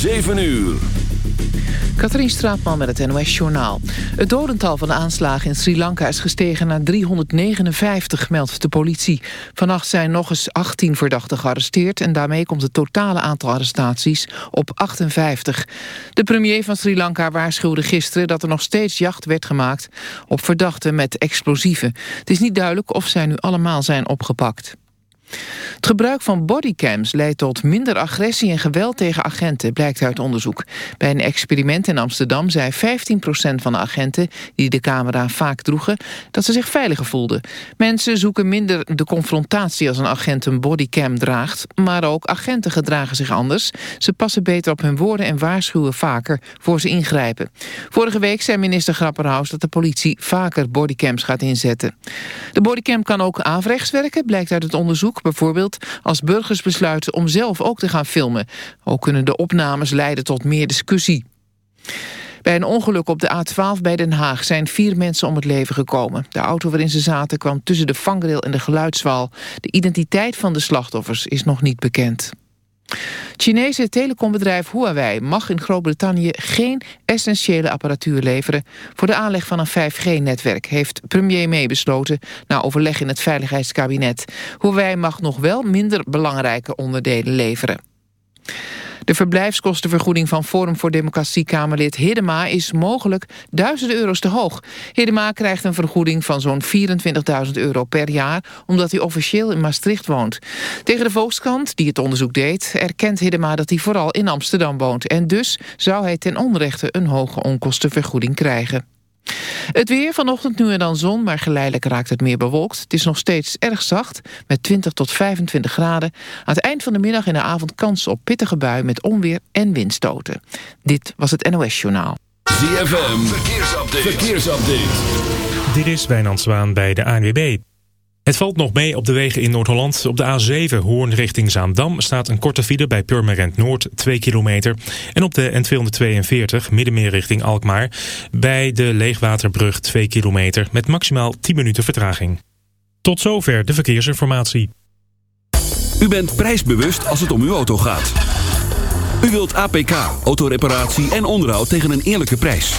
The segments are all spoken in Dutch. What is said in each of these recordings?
7 uur. Katrien Straatman met het NOS-journaal. Het dodental van de aanslagen in Sri Lanka is gestegen naar 359, meldt de politie. Vannacht zijn nog eens 18 verdachten gearresteerd... en daarmee komt het totale aantal arrestaties op 58. De premier van Sri Lanka waarschuwde gisteren... dat er nog steeds jacht werd gemaakt op verdachten met explosieven. Het is niet duidelijk of zij nu allemaal zijn opgepakt. Het gebruik van bodycams leidt tot minder agressie en geweld tegen agenten, blijkt uit onderzoek. Bij een experiment in Amsterdam zei 15% van de agenten die de camera vaak droegen dat ze zich veiliger voelden. Mensen zoeken minder de confrontatie als een agent een bodycam draagt, maar ook agenten gedragen zich anders. Ze passen beter op hun woorden en waarschuwen vaker voor ze ingrijpen. Vorige week zei minister Grapperhaus dat de politie vaker bodycams gaat inzetten. De bodycam kan ook averechts werken, blijkt uit het onderzoek bijvoorbeeld als burgers besluiten om zelf ook te gaan filmen. Ook kunnen de opnames leiden tot meer discussie. Bij een ongeluk op de A12 bij Den Haag zijn vier mensen om het leven gekomen. De auto waarin ze zaten kwam tussen de vangrail en de geluidswaal. De identiteit van de slachtoffers is nog niet bekend. Het Chinese telecombedrijf Huawei mag in Groot-Brittannië geen essentiële apparatuur leveren voor de aanleg van een 5G-netwerk, heeft premier May besloten na overleg in het Veiligheidskabinet. Huawei mag nog wel minder belangrijke onderdelen leveren. De verblijfskostenvergoeding van Forum voor Democratie-Kamerlid Hiddema is mogelijk duizenden euro's te hoog. Hiddema krijgt een vergoeding van zo'n 24.000 euro per jaar... omdat hij officieel in Maastricht woont. Tegen de Volkskrant, die het onderzoek deed, erkent Hiddema dat hij vooral in Amsterdam woont. En dus zou hij ten onrechte een hoge onkostenvergoeding krijgen. Het weer, vanochtend nu en dan zon, maar geleidelijk raakt het meer bewolkt. Het is nog steeds erg zacht, met 20 tot 25 graden. Aan het eind van de middag en de avond kans op pittige bui met onweer en windstoten. Dit was het NOS Journaal. ZFM, verkeersupdate. verkeersupdate. Dit is Wijnand Zwaan bij de ANWB. Het valt nog mee op de wegen in Noord-Holland. Op de A7 Hoorn richting Zaandam staat een korte file bij Purmerend Noord 2 kilometer. En op de N242 Middenmeer richting Alkmaar bij de Leegwaterbrug 2 kilometer met maximaal 10 minuten vertraging. Tot zover de verkeersinformatie. U bent prijsbewust als het om uw auto gaat. U wilt APK, autoreparatie en onderhoud tegen een eerlijke prijs.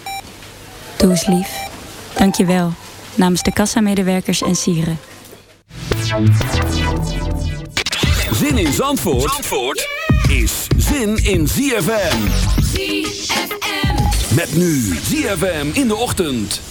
Doe lief. Dank je wel. Namens de kassamedewerkers en sieren. Zin in Zandvoort, Zandvoort is zin in ZFM. ZFM. Met nu ZFM in de ochtend.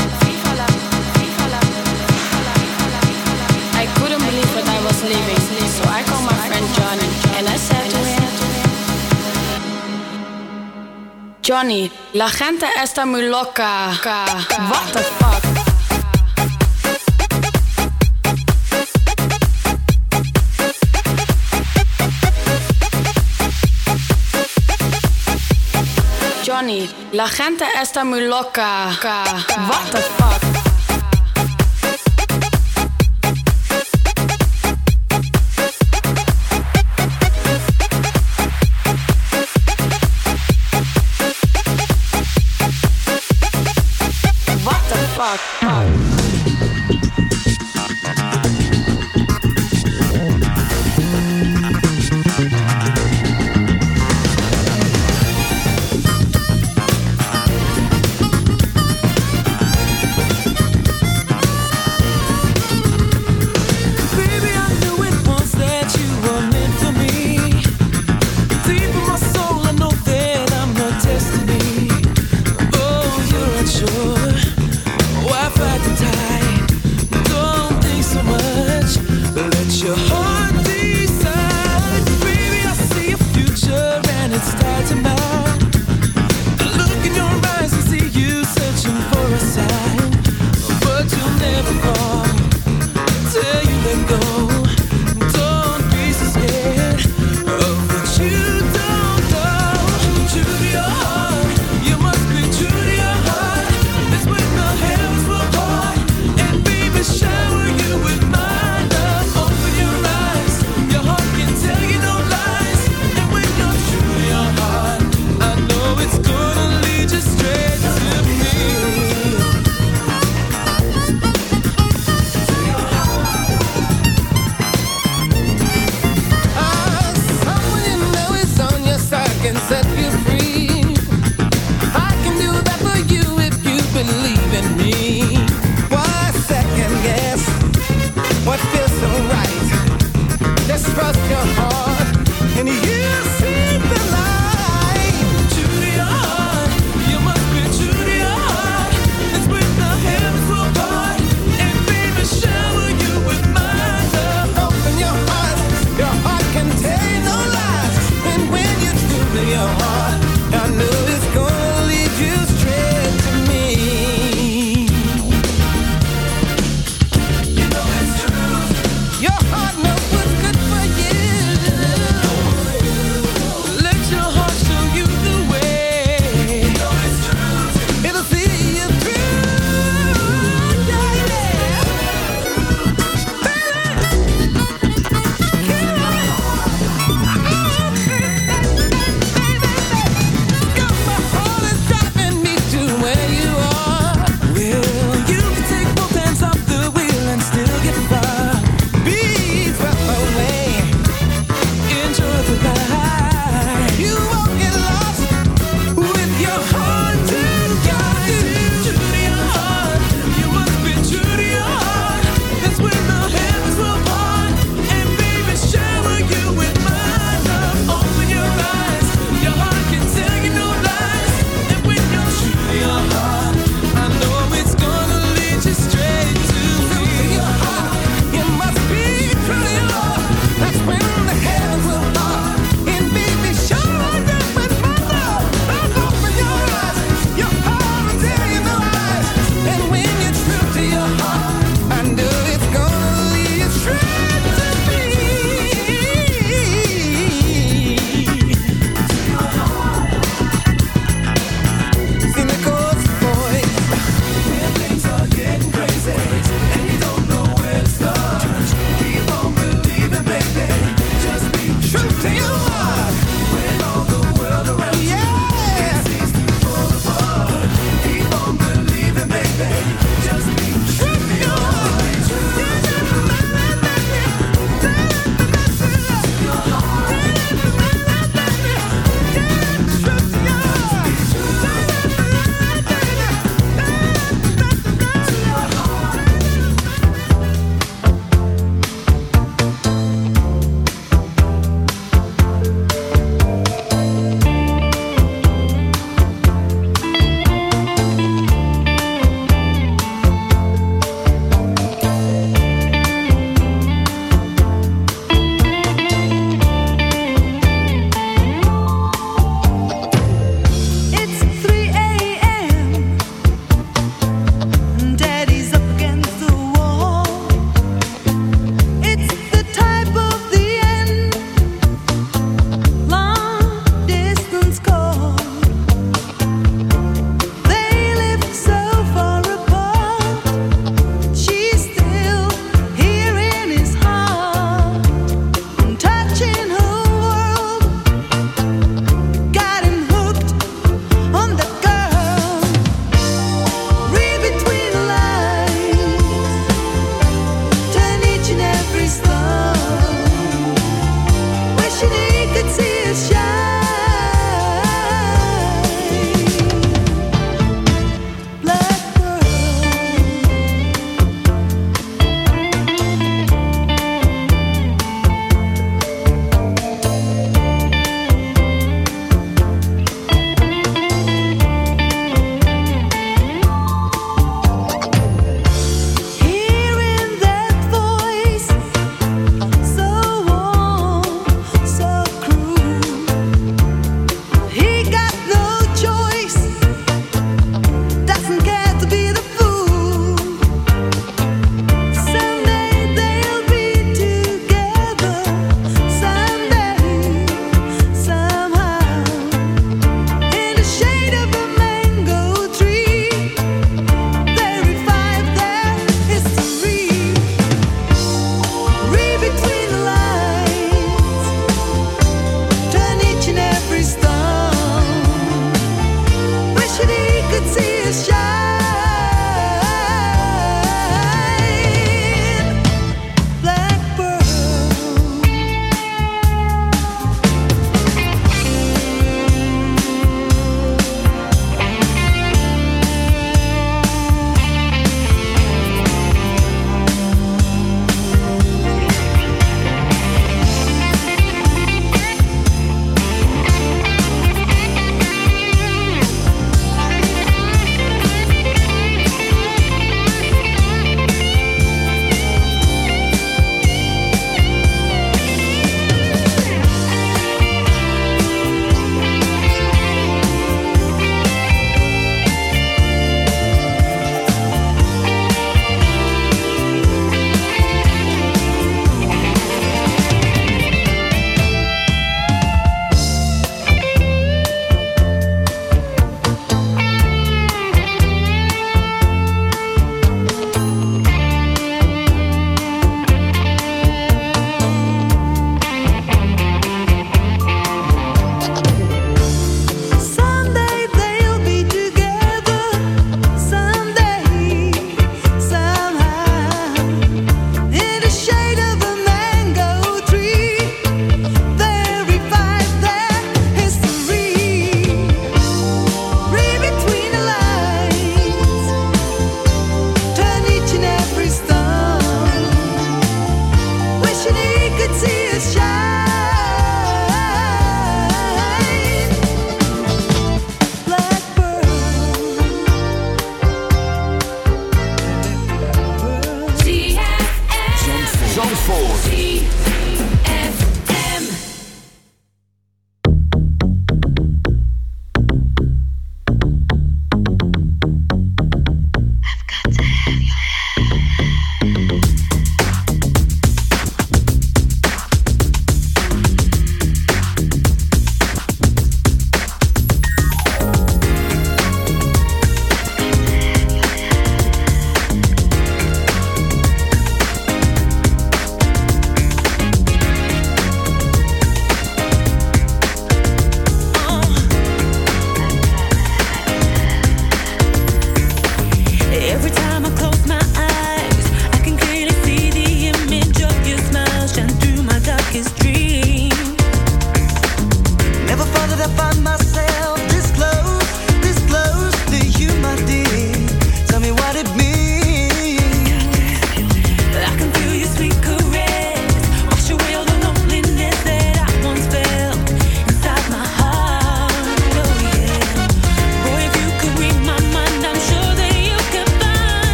was leaving, so I call my friend Johnny and I said to him, Johnny, la gente está muy loca. What the fuck? Johnny, la gente está muy loca. What the fuck? Rock.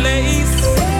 place.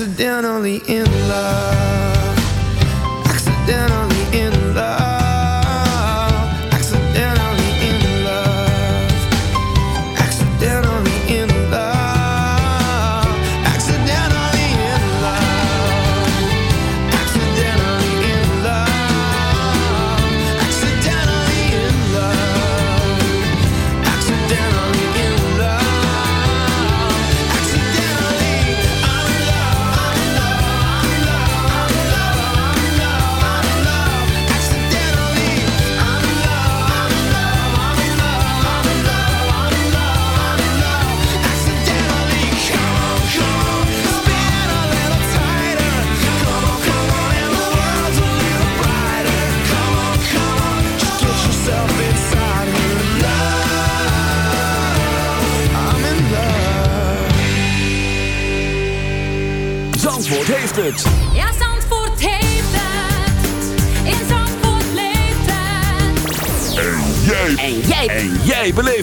accidentally in love